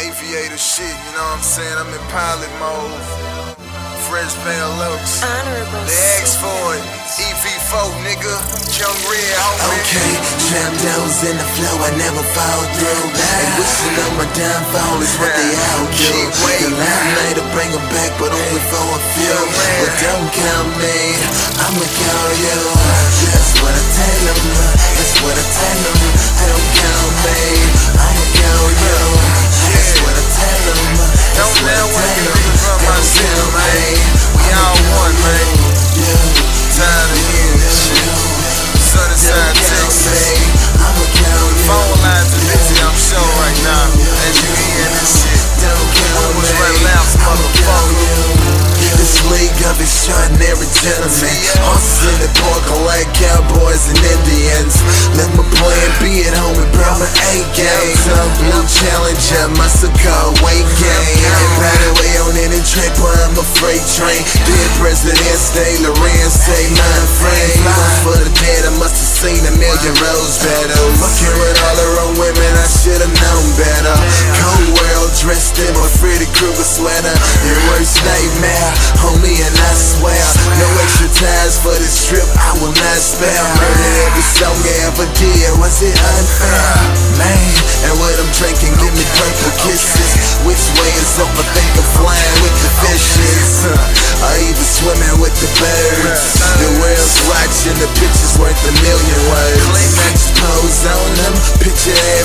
aviator shit, you know what I'm saying? I'm in pilot mode. Fresh pale looks. Honorable. They asked for it. EV4, nigga. Young Red, homie. Okay, trap downs in the flow, I never fall through. And wishing on my downfall is what they all do. Keep The waiting. limelight to bring them back, but only for a few. man. But don't count me, I'ma call you. That's what I tell them, that's what I tell them. Don't count me, I'ma call you. Extraordinary gentlemen Hustling and parking like cowboys and Indians. Let my plan be at home and bring my A game Blue challenger, muscle car, weight gain. And by the way, on any where I'm a freight train. Dead presidents, stay Lorenz, say mind frame One for the dead, I must have seen a million rose petals. Fucking with all the wrong women, I should've known better. Cold world dressed in my Freddy Krueger sweater. Your worst nightmare, homie, for this trip, I will not spare Murdered every song I ever did, was it unfair? Man, and what I'm drinking, give me purple kisses. Which way is up, I think I'm flying with the fishes. Or even swimming with the birds. The world's watching, the picture's worth a million words. Pose on them, picture that